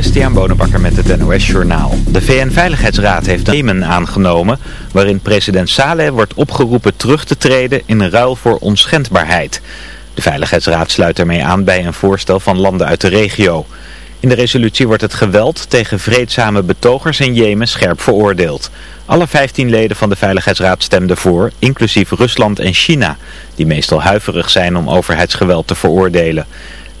Christian Bonenbakker met het NOS Journaal. De VN-veiligheidsraad heeft een Jemen aangenomen... waarin president Saleh wordt opgeroepen terug te treden in ruil voor onschendbaarheid. De Veiligheidsraad sluit ermee aan bij een voorstel van landen uit de regio. In de resolutie wordt het geweld tegen vreedzame betogers in Jemen scherp veroordeeld. Alle 15 leden van de Veiligheidsraad stemden voor, inclusief Rusland en China... die meestal huiverig zijn om overheidsgeweld te veroordelen...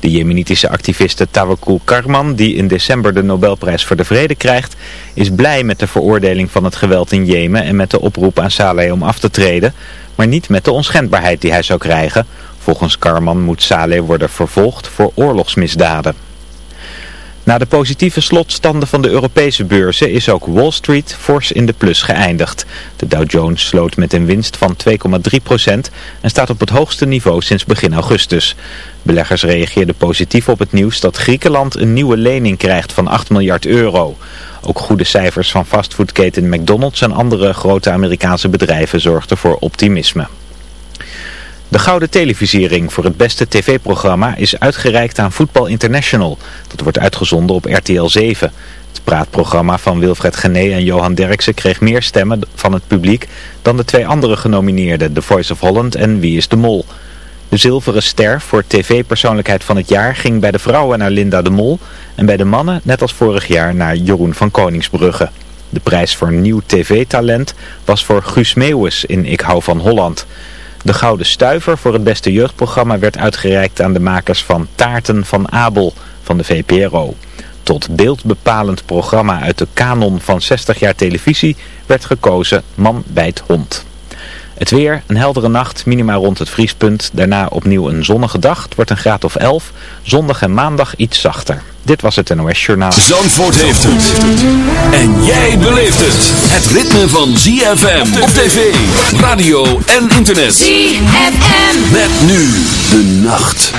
De jemenitische activiste Tawakkul Karman, die in december de Nobelprijs voor de Vrede krijgt, is blij met de veroordeling van het geweld in Jemen en met de oproep aan Saleh om af te treden, maar niet met de onschendbaarheid die hij zou krijgen. Volgens Karman moet Saleh worden vervolgd voor oorlogsmisdaden. Na de positieve slotstanden van de Europese beurzen is ook Wall Street fors in de plus geëindigd. De Dow Jones sloot met een winst van 2,3% en staat op het hoogste niveau sinds begin augustus. Beleggers reageerden positief op het nieuws dat Griekenland een nieuwe lening krijgt van 8 miljard euro. Ook goede cijfers van fastfoodketen McDonald's en andere grote Amerikaanse bedrijven zorgden voor optimisme. De Gouden Televisiering voor het beste tv-programma is uitgereikt aan Voetbal International. Dat wordt uitgezonden op RTL 7. Het praatprogramma van Wilfred Gené en Johan Derksen kreeg meer stemmen van het publiek dan de twee andere genomineerden, The Voice of Holland en Wie is de Mol. De zilveren ster voor tv-persoonlijkheid van het jaar ging bij de vrouwen naar Linda de Mol en bij de mannen, net als vorig jaar, naar Jeroen van Koningsbrugge. De prijs voor nieuw tv-talent was voor Guus Meeuwis in Ik hou van Holland. De Gouden Stuiver voor het beste jeugdprogramma werd uitgereikt aan de makers van Taarten van Abel van de VPRO. Tot beeldbepalend programma uit de kanon van 60 jaar televisie werd gekozen Man bijt hond. Het weer, een heldere nacht, minima rond het vriespunt. Daarna opnieuw een zonnige dag. Het wordt een graad of 11. Zondag en maandag iets zachter. Dit was het NOS Journaal. Zandvoort heeft het. En jij beleeft het. Het ritme van ZFM op tv, radio en internet. ZFM. Met nu de nacht.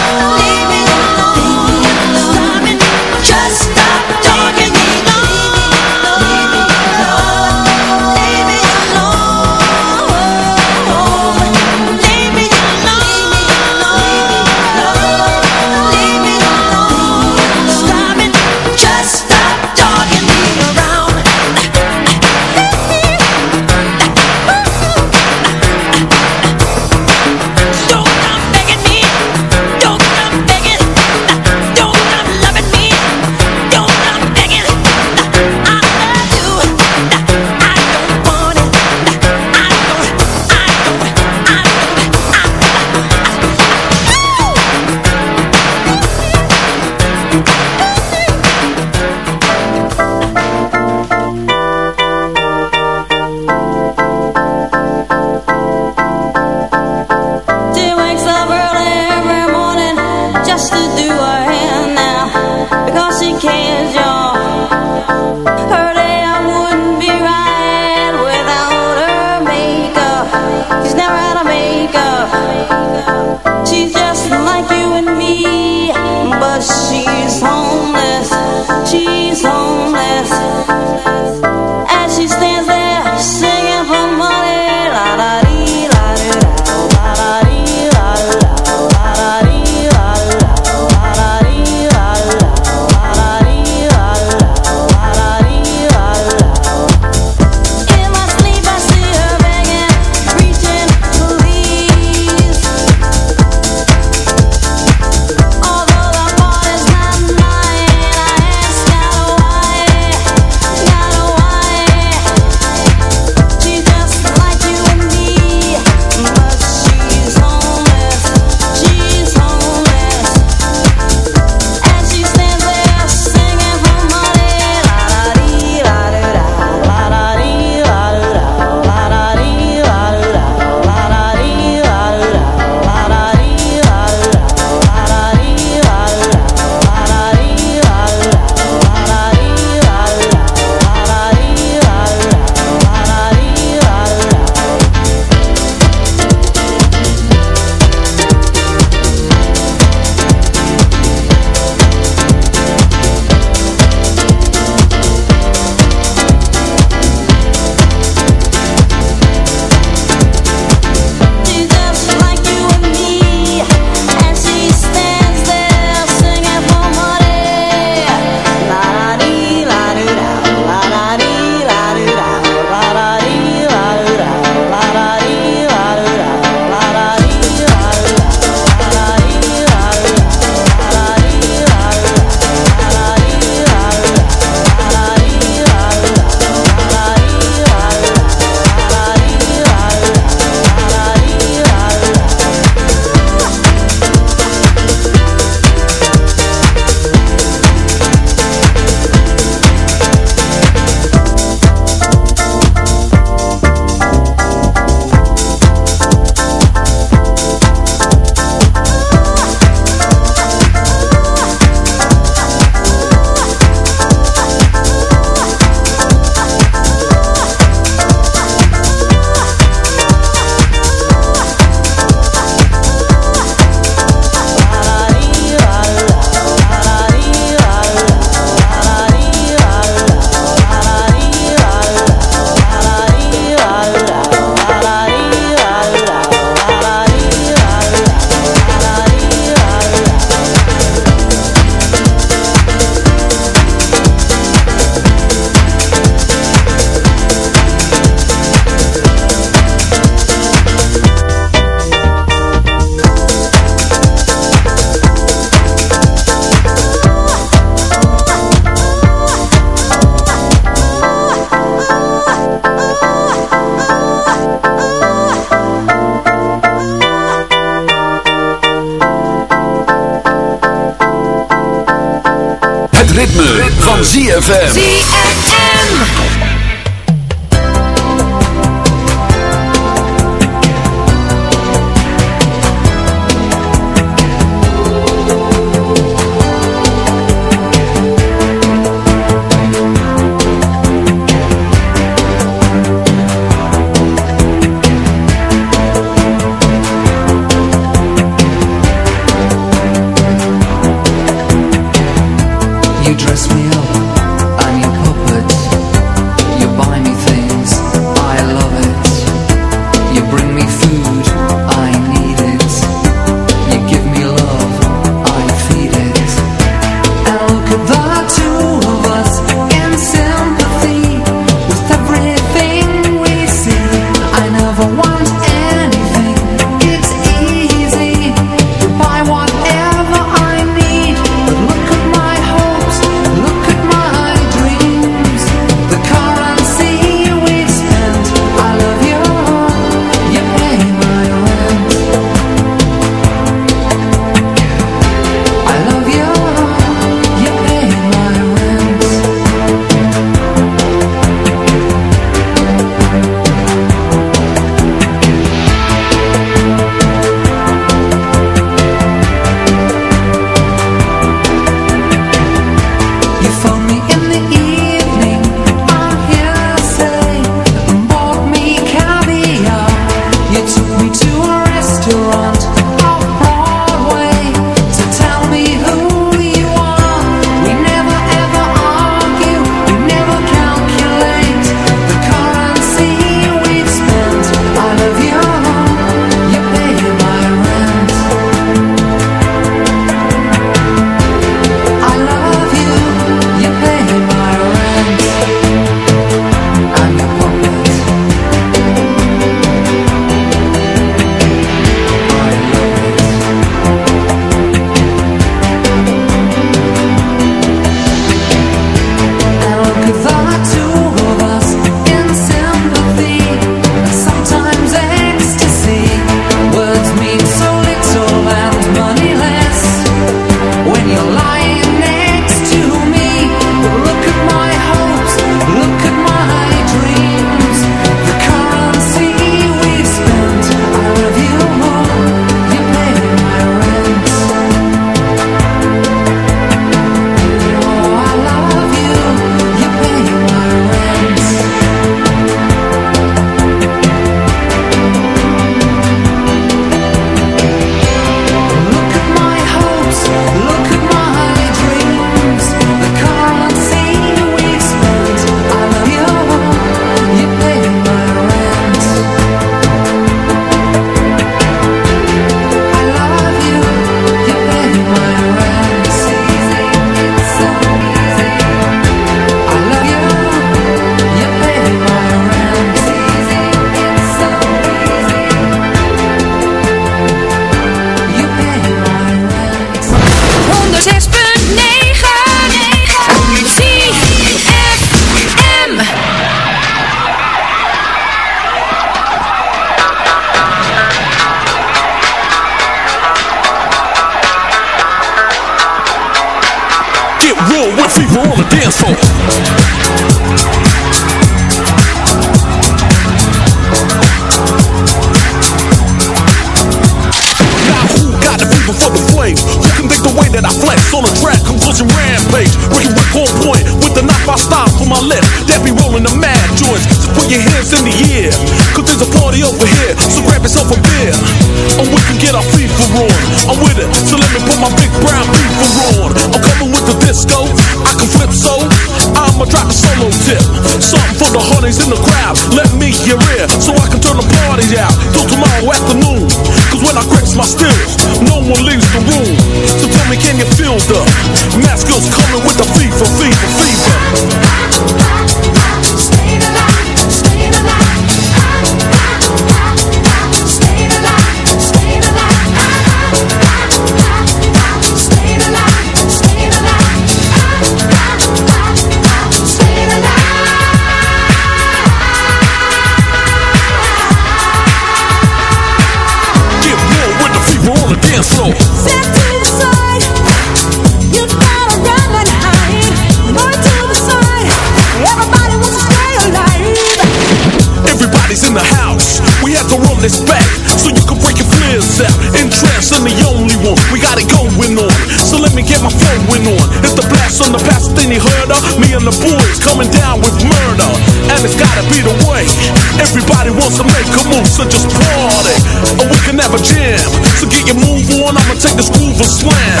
so just party. Or we can never jam. So get your move on, I'ma take this groove and slam.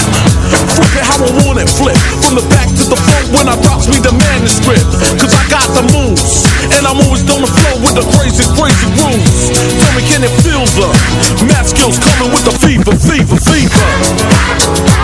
Flip it how I want it, flip. From the back to the front when I drops me the manuscript. 'Cause I got the moves. And I'm always on the flow with the crazy, crazy rules. Tell me, can it feel the math skills coming with the fever, fever, fever?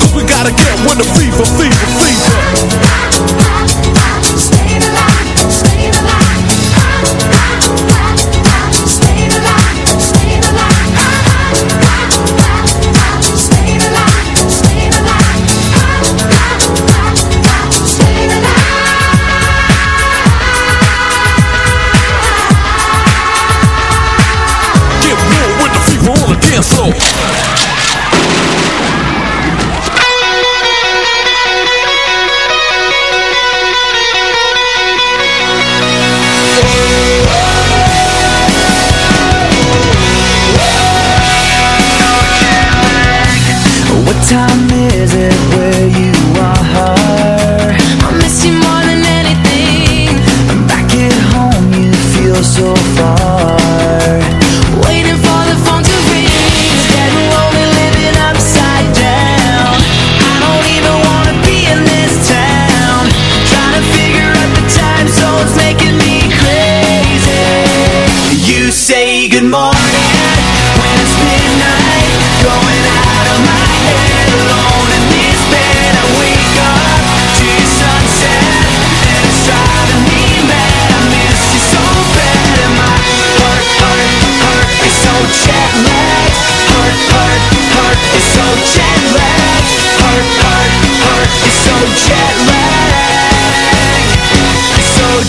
Cause we gotta get with the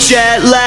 jet lag.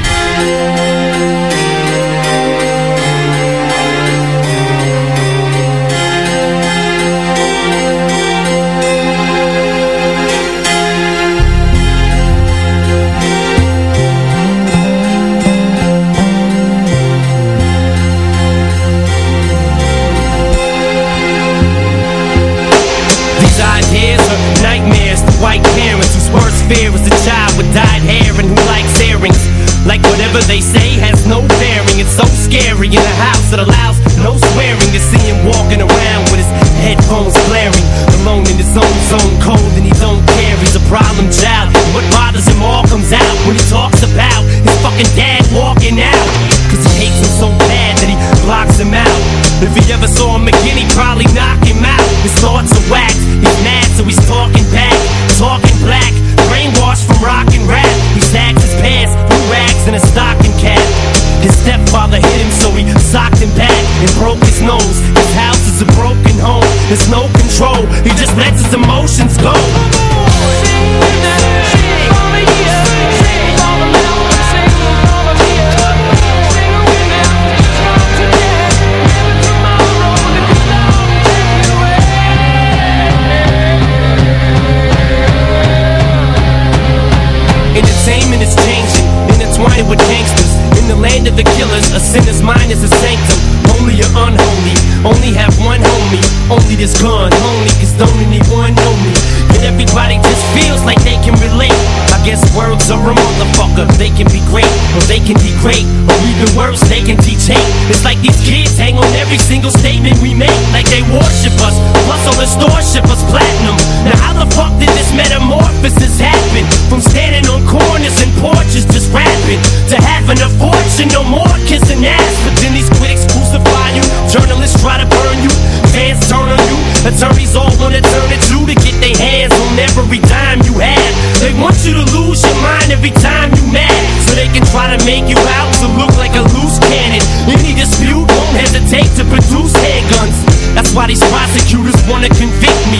These kids hang on every single statement we make like they worship us. Plus, all the stores ship us platinum. Now, how the fuck did this metamorphosis happen? From standing on corners and porches just rapping to having a fortune, no more kissing ass. But then these critics crucify you, journalists try to burn you, fans turn on you, attorneys all wanna turn it you to get their hands on every dime you have. They want you to lose your mind every time you mad. Can try to make you out to look like a loose cannon. Any dispute won't hesitate to produce handguns. That's why these prosecutors wanna convict me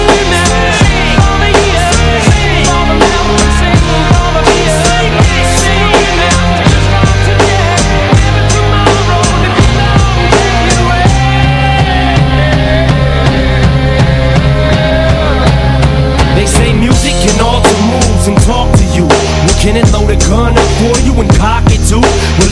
cock it too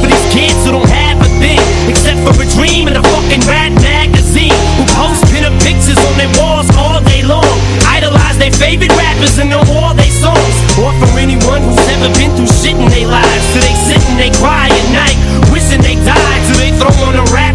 for these kids who don't have a thing except for a dream and a fucking rat magazine who post pinup pictures on their walls all day long. Idolize their favorite rappers and know all their songs. Or for anyone who's ever been through shit in their lives. So they sit and they cry at night, wishing they died. So they throw on a rap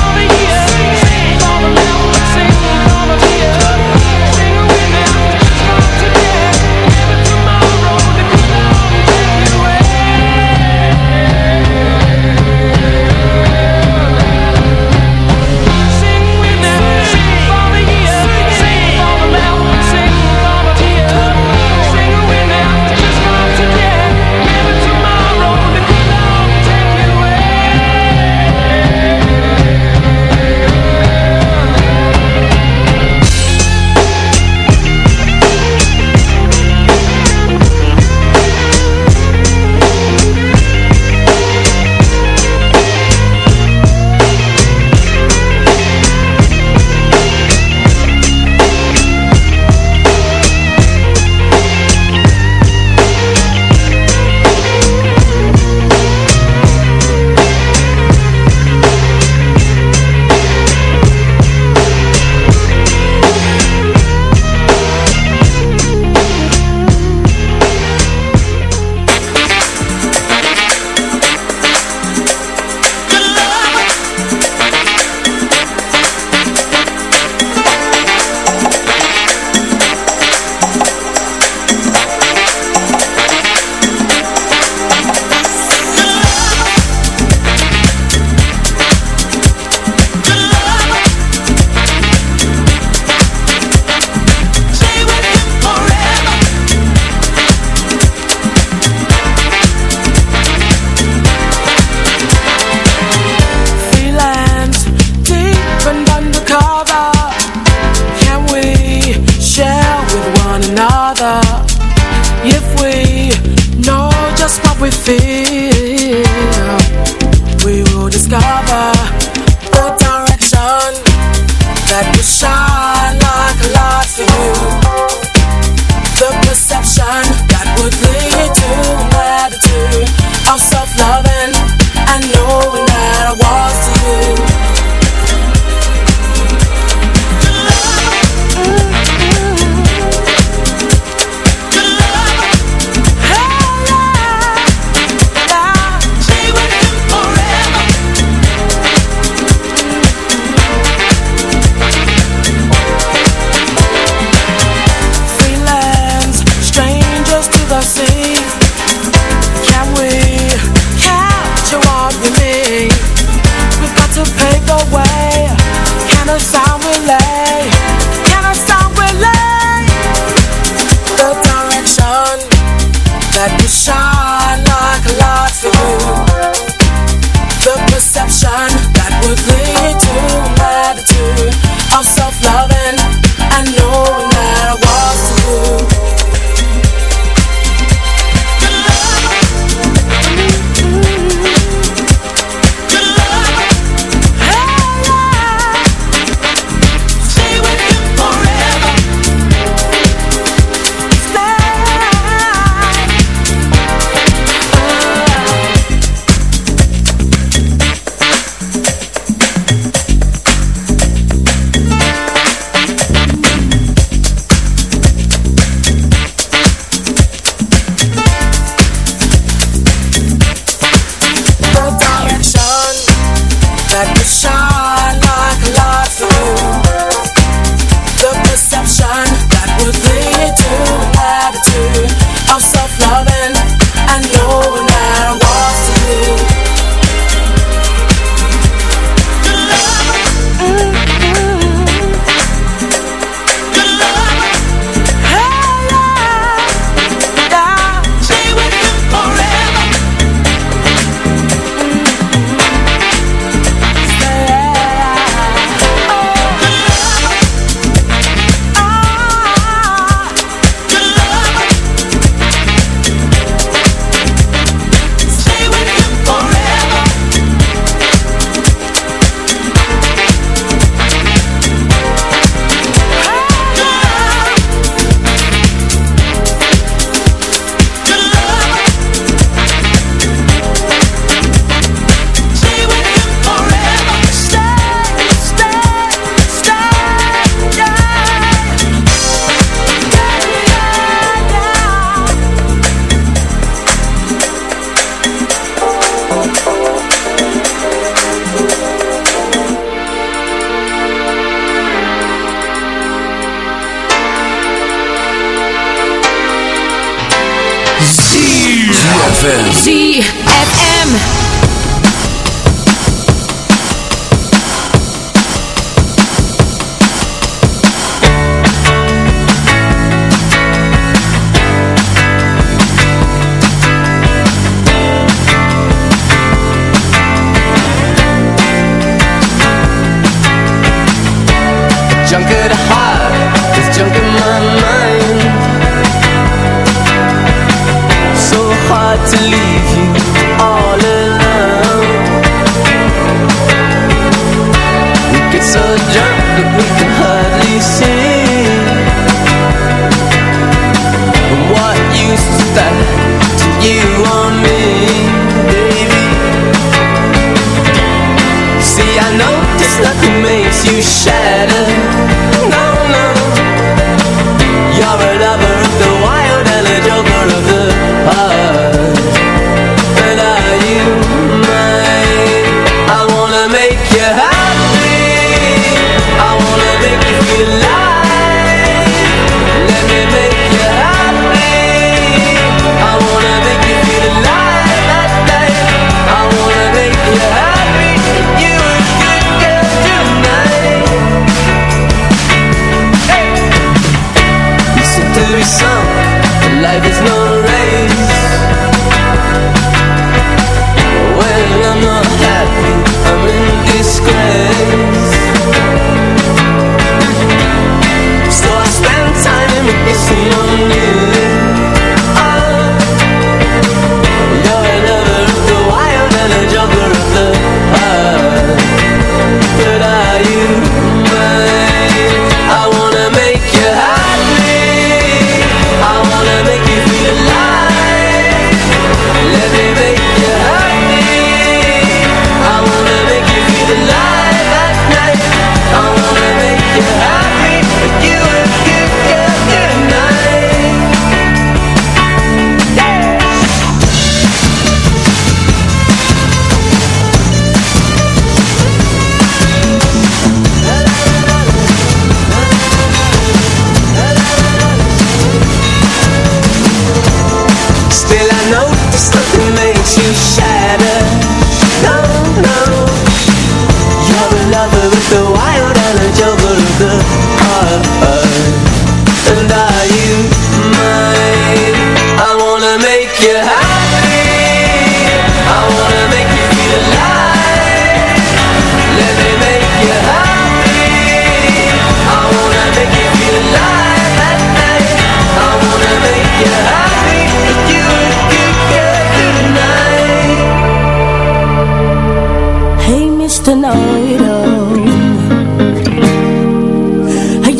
Mr. Know It All.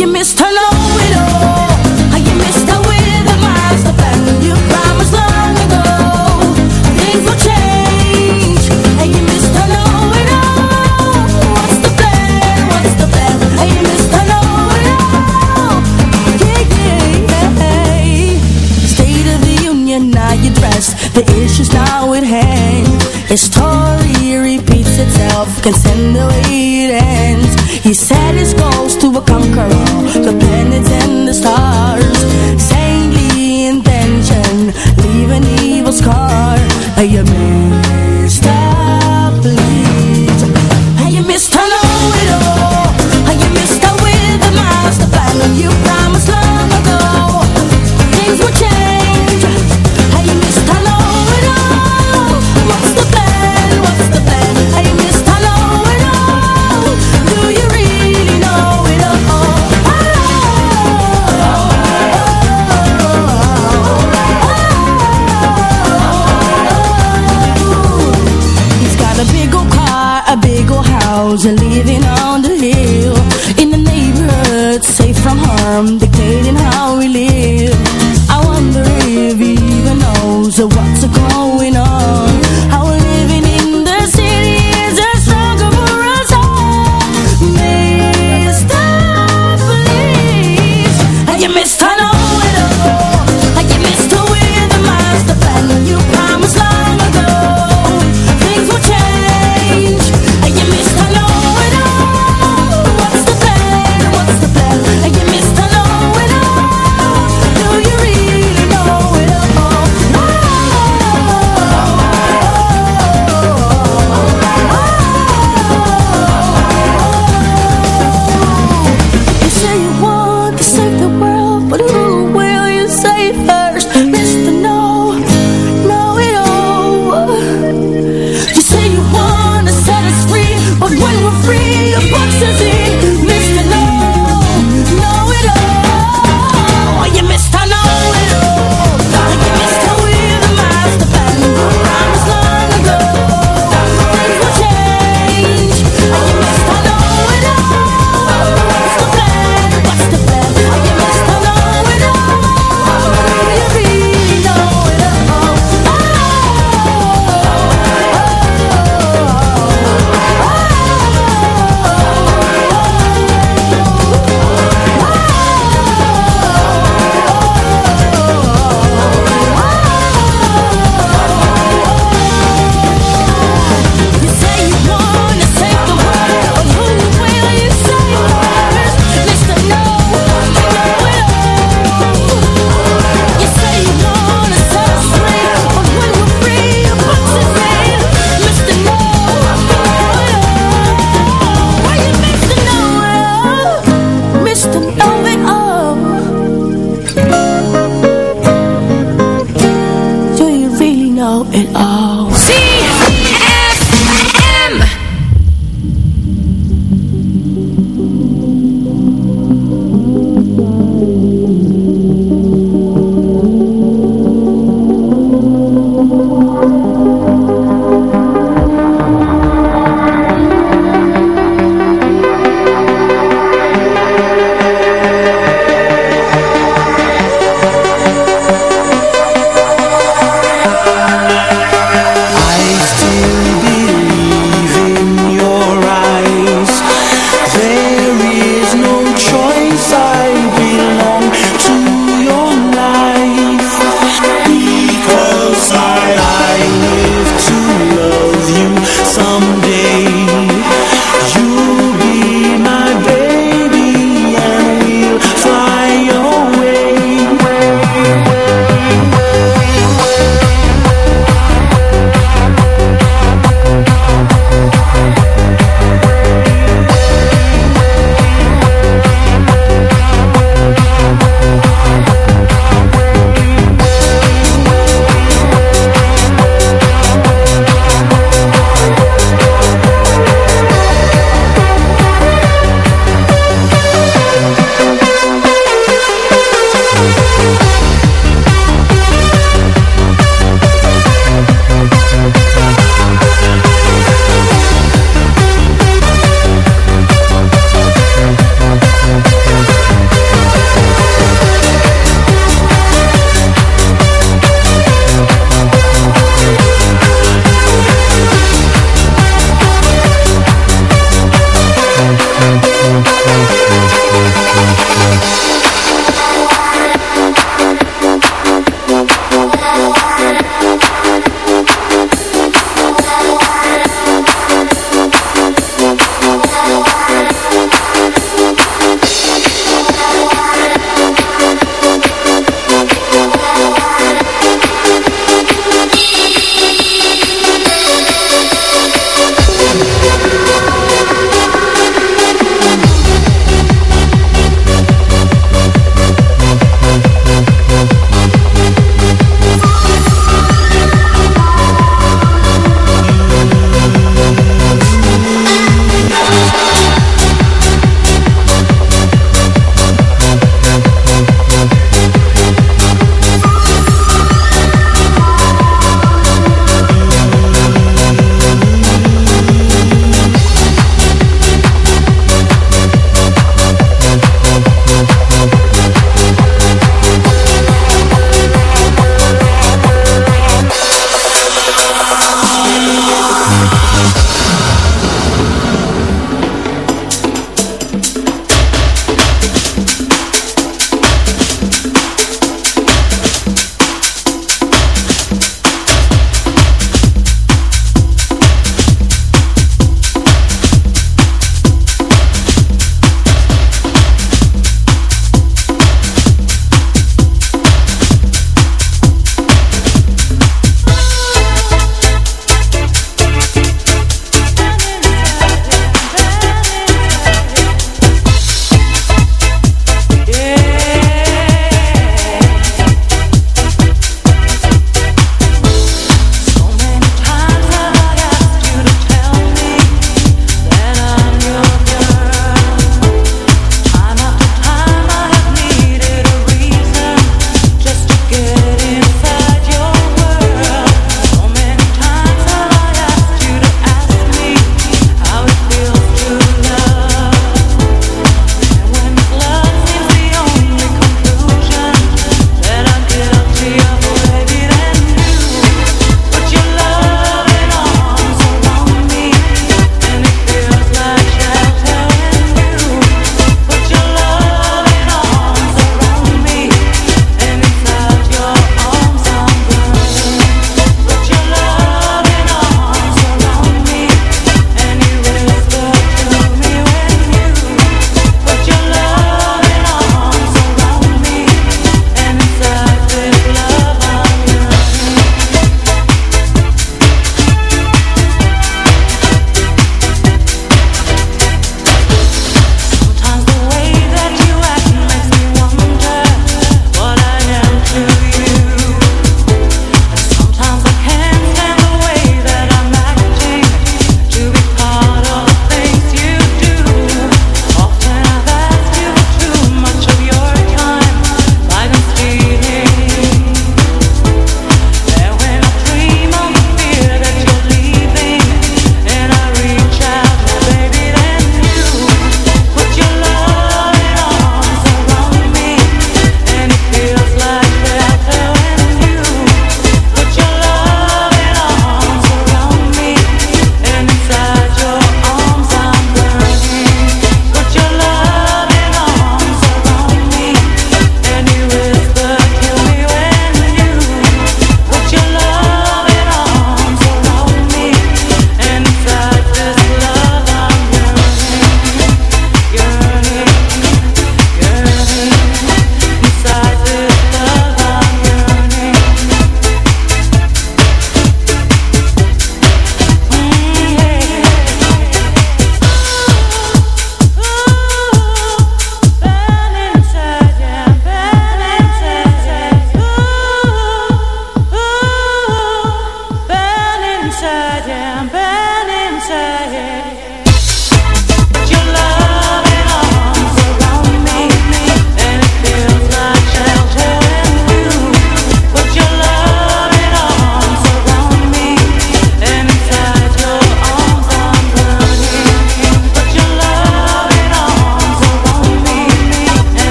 You missed her. can send the way it ends. He said it's